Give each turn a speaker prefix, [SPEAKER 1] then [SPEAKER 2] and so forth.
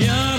[SPEAKER 1] Yeah.